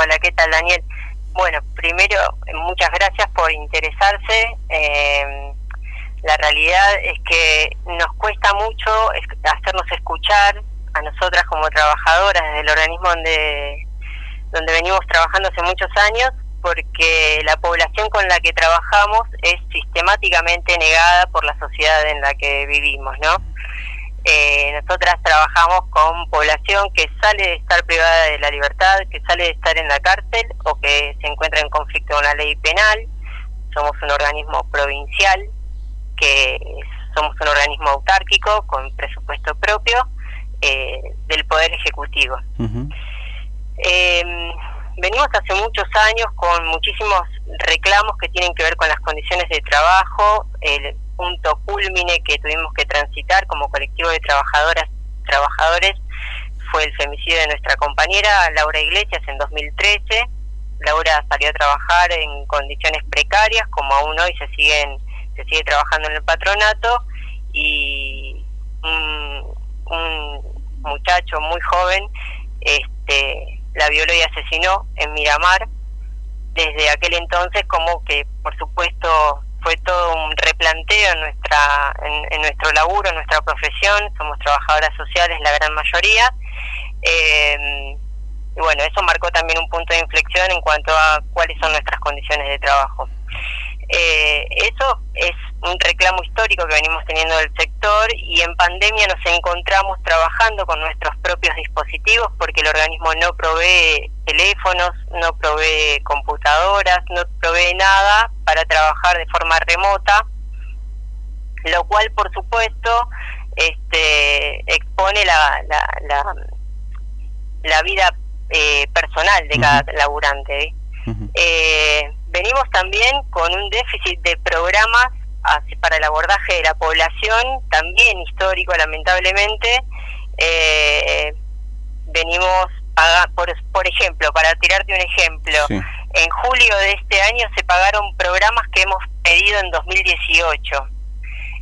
Hola, ¿qué tal Daniel? Bueno, primero, muchas gracias por interesarse. Eh, la realidad es que nos cuesta mucho hacernos escuchar a nosotras como trabajadoras desde el organismo donde, donde venimos trabajando hace muchos años, porque la población con la que trabajamos es sistemáticamente negada por la sociedad en la que vivimos, ¿no? Eh, nosotras trabajamos con población que sale de estar privada de la libertad, que sale de estar en la cárcel o que se encuentra en conflicto con la ley penal. Somos un organismo provincial, que somos un organismo autárquico con presupuesto propio eh, del Poder Ejecutivo. Em, venimos hace muchos años con muchísimos reclamos que tienen que ver con las condiciones de trabajo, el punto culmine que tuvimos que transitar como colectivo de trabajadoras, trabajadores, fue el femicidio de nuestra compañera Laura Iglesias en 2013. Laura salió a trabajar en condiciones precarias, como aún hoy se siguen se sigue trabajando en el patronato y un, un muchacho muy joven este la violó y asesinó en Miramar. Desde aquel entonces como que por supuesto fue todo un replanteo en nuestra en, nuestro laburo, en nuestra profesión, somos trabajadoras sociales la gran mayoría. Eh, y bueno, eso marcó también un punto de inflexión en cuanto a cuáles son nuestras condiciones de trabajo. Eh, eso es un reclamo histórico que venimos teniendo del sector y en pandemia nos encontramos trabajando con nuestros propios dispositivos porque el organismo no provee teléfonos, no provee computadoras, no provee nada para trabajar de forma remota, lo cual por supuesto este, expone la, la, la, vida eh, personal de cada laburante. eh, venimos también con un déficit de programas para el abordaje de la población, también histórico lamentablemente. Eh, venimos, a, por, por ejemplo, para tirarte un ejemplo, en julio de este año se pagaron programas que hemos pedido en 2018.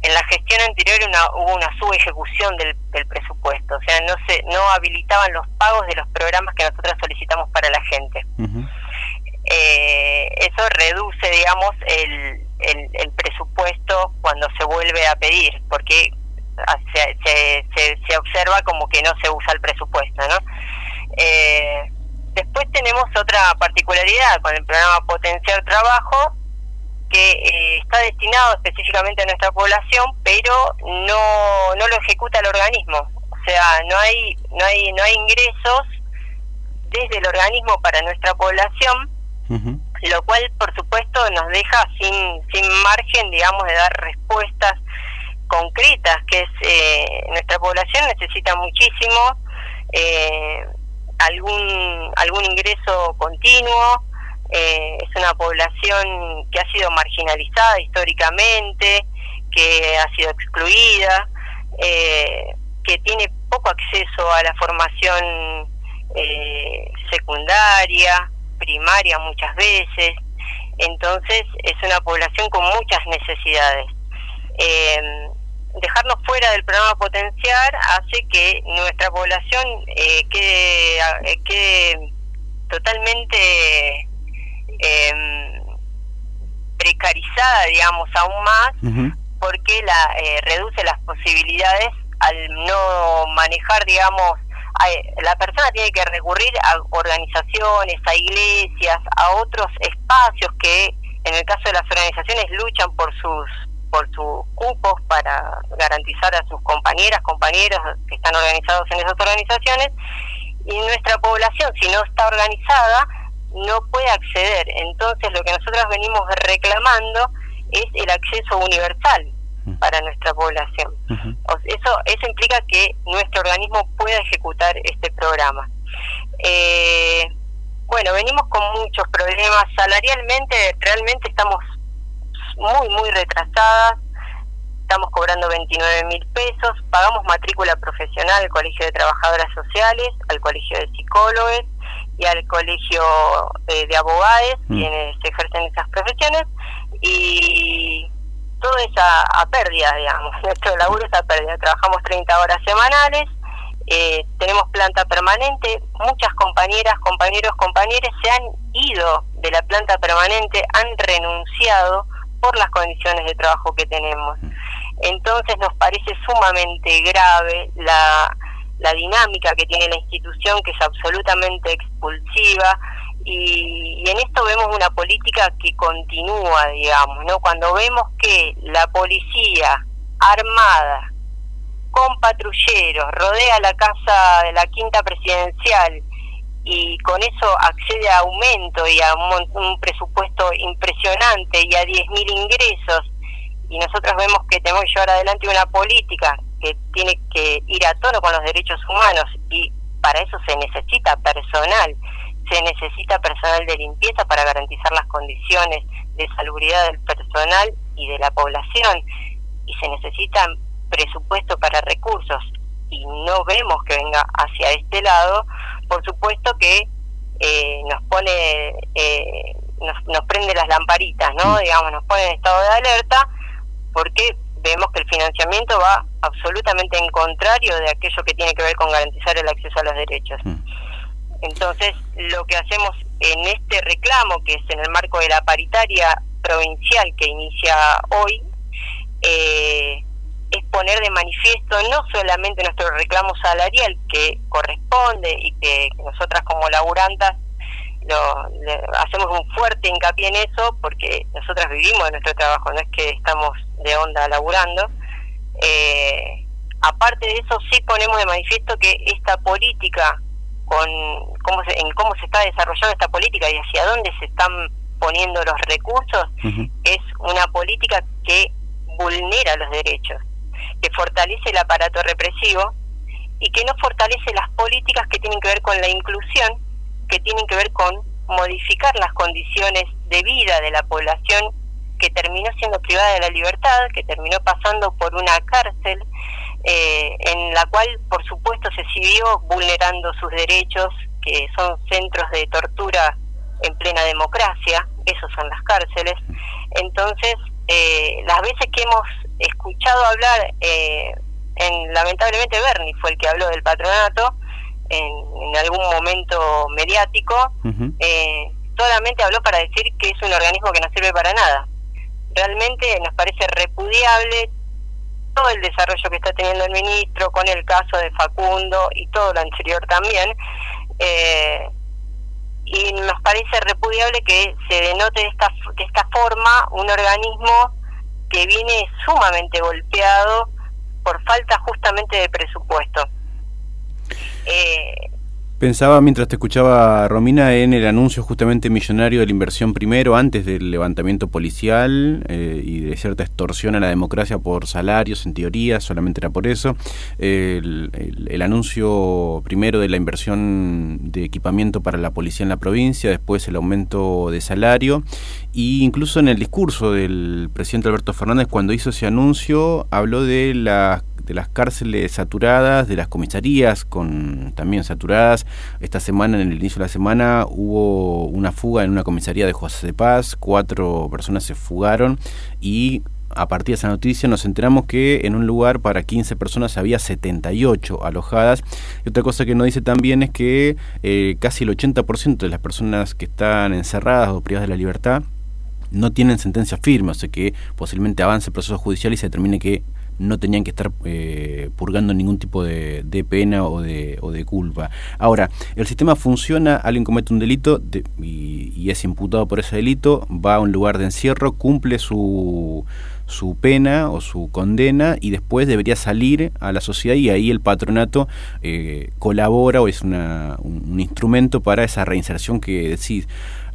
En la gestión anterior una, hubo una subejecución del, del presupuesto, o sea, no se no habilitaban los pagos de los programas que nosotros solicitamos para la gente eh, eso reduce, digamos, el, el, presupuesto cuando se vuelve a pedir, porque se, se, se, observa como que no se usa el presupuesto, ¿no? Eh, después tenemos otra particularidad con el programa Potenciar Trabajo, que eh, está destinado específicamente a nuestra población, pero no, no lo ejecuta el organismo. O sea, no hay, no hay, no hay ingresos desde el organismo para nuestra población lo cual por supuesto nos deja sin, sin margen, digamos, de dar respuestas concretas, que es eh, nuestra población necesita muchísimo eh, algún, algún ingreso continuo, eh, es una población que ha sido marginalizada históricamente, que ha sido excluida, que tiene poco acceso a la formación secundaria, primaria muchas veces, entonces es una población con muchas necesidades. Eh, dejarnos fuera del programa Potenciar hace que nuestra población eh, quede, eh, quede, totalmente em, precarizada, digamos, aún más, porque la reduce las posibilidades al no manejar, digamos, la persona tiene que recurrir a organizaciones, a iglesias, a otros espacios que en el caso de las organizaciones luchan por sus por sus cupos para garantizar a sus compañeras, compañeros que están organizados en esas organizaciones y nuestra población si no está organizada no puede acceder. Entonces lo que nosotros venimos reclamando es el acceso universal para nuestra población. eso, eso implica que nuestro organismo pueda ejecutar este programa. Eh, bueno, venimos con muchos problemas. Salarialmente, realmente estamos muy, muy retrasadas. Estamos cobrando 29 mil pesos. Pagamos matrícula profesional al Colegio de Trabajadoras Sociales, al Colegio de Psicólogos y al Colegio eh, de Abogados, mm. quienes ejercen esas profesiones. Y todo es a, pérdida, digamos. Nuestro laburo es a pérdida. Trabajamos 30 horas semanales eh, tenemos planta permanente, muchas compañeras, compañeros, compañeras se han ido de la planta permanente, han renunciado por las condiciones de trabajo que tenemos. Entonces nos parece sumamente grave la, la dinámica que tiene la institución, que es absolutamente expulsiva, y, en esto vemos una política que continúa, digamos, ¿no? Cuando vemos que la policía armada con patrulleros, rodea la casa de la quinta presidencial y con eso accede a aumento y a un, presupuesto impresionante y a 10.000 ingresos, y nosotros vemos que tenemos que llevar adelante una política que tiene que ir a tono con los derechos humanos y para eso se necesita personal, se necesita personal de limpieza para garantizar las condiciones de salubridad del personal y de la población y se necesitan presupuesto para recursos y no vemos que venga hacia este lado, por supuesto que eh, nos pone, eh, nos, nos prende las lamparitas, ¿no? Digamos, nos pone en estado de alerta porque vemos que el financiamiento va absolutamente en contrario de aquello que tiene que ver con garantizar el acceso a los derechos. Mm. Entonces, lo que hacemos en este reclamo, que es en el marco de la paritaria provincial que inicia hoy, eh, es poner de manifiesto no solamente nuestro reclamo salarial que corresponde y que, nosotras como laburantas lo, hacemos un fuerte hincapié en eso porque nosotras vivimos de nuestro trabajo, no es que estamos de onda laburando. Eh, aparte de eso, sí ponemos de manifiesto que esta política, con cómo se, en cómo se está desarrollando esta política y hacia dónde se están poniendo los recursos, es una política que vulnera los derechos que fortalece el aparato represivo y que no fortalece las políticas que tienen que ver con la inclusión, que tienen que ver con modificar las condiciones de vida de la población que terminó siendo privada de la libertad, que terminó pasando por una cárcel eh, en la cual, por supuesto, se siguió vulnerando sus derechos, que son centros de tortura en plena democracia, esos son las cárceles. Entonces, eh, las veces que hemos escuchado hablar, eh, en, lamentablemente Bernie fue el que habló del patronato en, algún momento mediático, eh, solamente habló para decir que es un organismo que no sirve para nada. Realmente nos parece repudiable todo el desarrollo que está teniendo el ministro con el caso de Facundo y todo lo anterior también. Eh, y nos parece repudiable que se denote de esta, de esta forma un organismo que viene sumamente golpeado por falta justamente de presupuesto. Eh, Pensaba mientras te escuchaba, Romina, en el anuncio justamente millonario de la inversión primero, antes del levantamiento policial eh, y de cierta extorsión a la democracia por salarios, en teoría, solamente era por eso. el, anuncio primero de la inversión de equipamiento para la policía en la provincia, después el aumento de salario, y incluso en el discurso del presidente Alberto Fernández, cuando hizo ese anuncio, habló de las de las cárceles saturadas, de las comisarías con también saturadas. Esta semana, en el inicio de la semana, hubo una fuga en una comisaría de José de Paz, cuatro personas se fugaron y a partir de esa noticia nos enteramos que en un lugar para 15 personas había 78 alojadas. Y otra cosa que nos dice también es que eh, casi el 80% de las personas que están encerradas o privadas de la libertad no tienen sentencia firme, o sea que posiblemente avance el proceso judicial y se determine que no tenían que estar eh, purgando ningún tipo de, pena o de, o de, culpa. Ahora, el sistema funciona, alguien comete un delito y, es imputado por ese delito, va a un lugar de encierro, cumple su, su pena o su condena y después debería salir a la sociedad y ahí el patronato eh, colabora o es un, instrumento para esa reinserción que decís.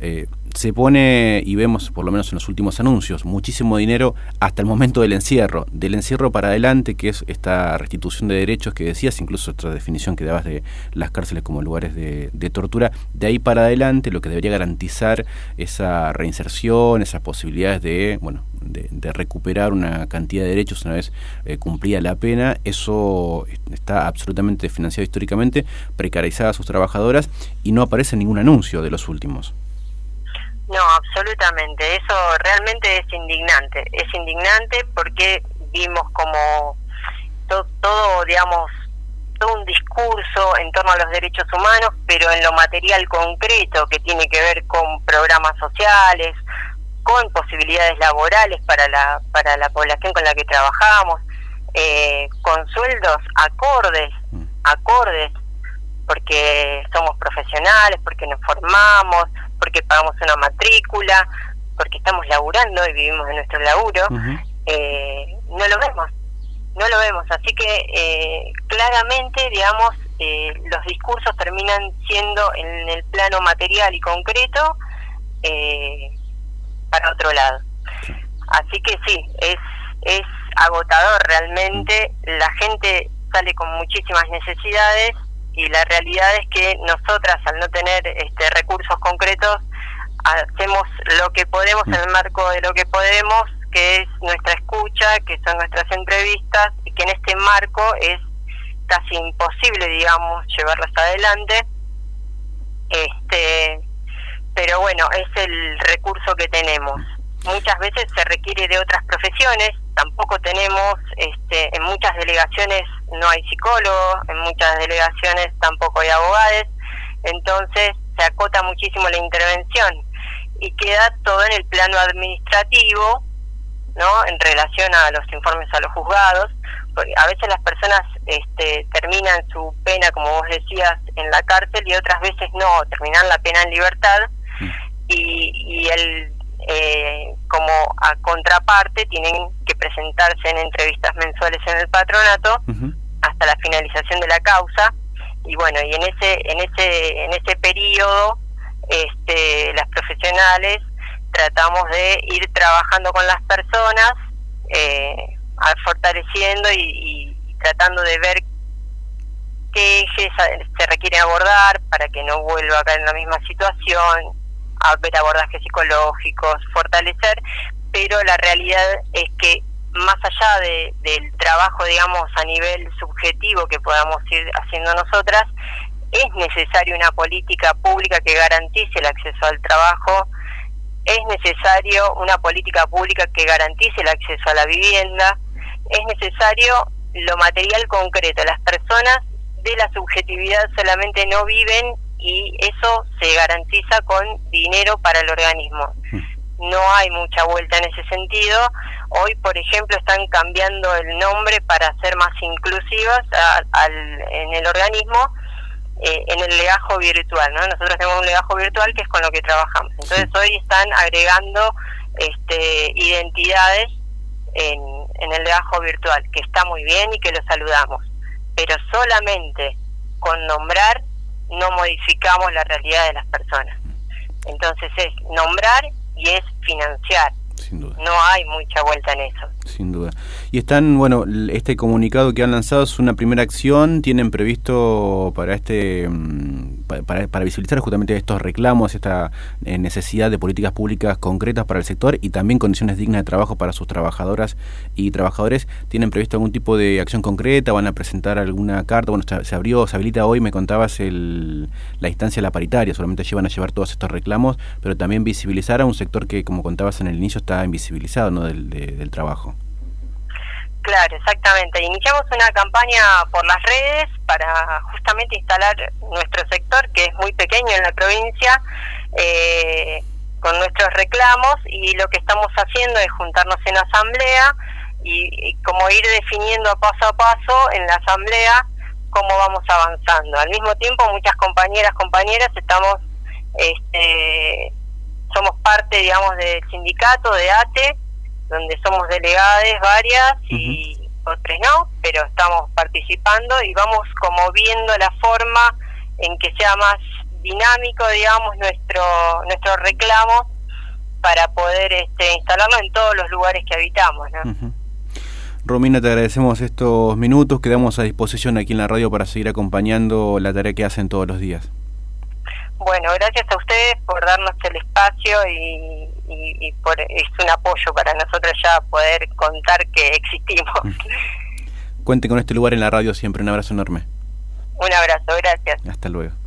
Eh, se pone, y vemos por lo menos en los últimos anuncios, muchísimo dinero hasta el momento del encierro. Del encierro para adelante, que es esta restitución de derechos que decías, incluso otra definición que dabas de las cárceles como lugares de, tortura, de ahí para adelante lo que debería garantizar esa reinserción, esas posibilidades de, bueno, de, recuperar una cantidad de derechos una vez eh, cumplida la pena, eso está absolutamente financiado históricamente, precarizada a sus trabajadoras y no aparece ningún anuncio de los últimos. No, absolutamente. Eso realmente es indignante. Es indignante porque vimos como todo, digamos, todo un discurso en torno a los derechos humanos, pero en lo material concreto que tiene que ver con programas sociales, con posibilidades laborales para la, para la población con la que trabajamos, eh, con sueldos acordes, mm. acordes, porque somos profesionales, porque nos formamos, porque pagamos una matrícula, porque estamos laburando y vivimos de nuestro laburo, eh, no lo vemos, no lo vemos. Así que eh, claramente, digamos, eh, los discursos terminan siendo en el plano material y concreto para otro lado. Así que sí, es, es agotador realmente, la gente sale con muchísimas necesidades y la realidad es que nosotras al no tener este, recursos concretos hacemos lo que podemos en el marco de lo que podemos que es nuestra escucha que son nuestras entrevistas y que en este marco es casi imposible digamos llevarlas adelante. Este pero bueno es el recurso que tenemos muchas veces se requiere de otras profesiones tampoco tenemos este en muchas delegaciones no hay psicólogos, en muchas delegaciones tampoco hay abogados, entonces se acota muchísimo la intervención y queda todo en el plano administrativo, ¿no? En relación a los informes a los juzgados, porque a veces las personas este, terminan su pena, como vos decías, en la cárcel y otras veces no, terminan la pena en libertad. Y, y el eh, como a contraparte tienen que presentarse en entrevistas mensuales en el patronato hasta la finalización de la causa. Y bueno y en ese en ese en ese periodo este las profesionales tratamos de ir trabajando con las personas eh, fortaleciendo y, y, tratando de ver qué ejes se requieren abordar para que no vuelva a caer en la misma situación a ver abordajes psicológicos fortalecer pero la realidad es que más allá de, del trabajo, digamos, a nivel subjetivo que podamos ir haciendo nosotras, es necesaria una política pública que garantice el acceso al trabajo, es necesario una política pública que garantice el acceso a la vivienda, es necesario lo material concreto. Las personas de la subjetividad solamente no viven y eso se garantiza con dinero para el organismo. No hay mucha vuelta en ese sentido. Hoy, por ejemplo, están cambiando el nombre para ser más inclusivas al, en el organismo, eh, en el legajo virtual. ¿no? Nosotros tenemos un legajo virtual que es con lo que trabajamos. Entonces, hoy están agregando este, identidades en, en el legajo virtual, que está muy bien y que lo saludamos. Pero solamente con nombrar no modificamos la realidad de las personas. Entonces es nombrar y es financiar. No hay mucha vuelta en eso. Sin duda. Y están, bueno, este comunicado que han lanzado es una primera acción. ¿Tienen previsto para este mm, para, para visibilizar justamente estos reclamos, esta eh, necesidad de políticas públicas concretas para el sector y también condiciones dignas de trabajo para sus trabajadoras y trabajadores? ¿Tienen previsto algún tipo de acción concreta? ¿Van a presentar alguna carta? Bueno, se abrió, se habilita hoy, me contabas, el, la instancia de la paritaria. Solamente llevan a llevar todos estos reclamos, pero también visibilizar a un sector que, como contabas en el inicio, está invisibilizado ¿no? del, del trabajo. Claro, exactamente. Iniciamos una campaña por las redes para justamente instalar nuestro sector, que es muy pequeño en la provincia, eh, con nuestros reclamos y lo que estamos haciendo es juntarnos en asamblea y, como ir definiendo paso a paso en la asamblea cómo vamos avanzando. Al mismo tiempo, muchas compañeras, compañeras, estamos, este, somos parte, digamos, del sindicato de ATE, donde somos delegadas varias y otras no, pero estamos participando y vamos como viendo la forma en que sea más dinámico, digamos, nuestro nuestro reclamo para poder este, instalarlo en todos los lugares que habitamos. ¿no? Romina, te agradecemos estos minutos, quedamos a disposición aquí en la radio para seguir acompañando la tarea que hacen todos los días. Bueno, gracias a ustedes por darnos el espacio y, y, por, es un apoyo para nosotros ya poder contar que existimos. Cuente con este lugar en la radio siempre. Un abrazo enorme. Un abrazo, gracias. Hasta luego.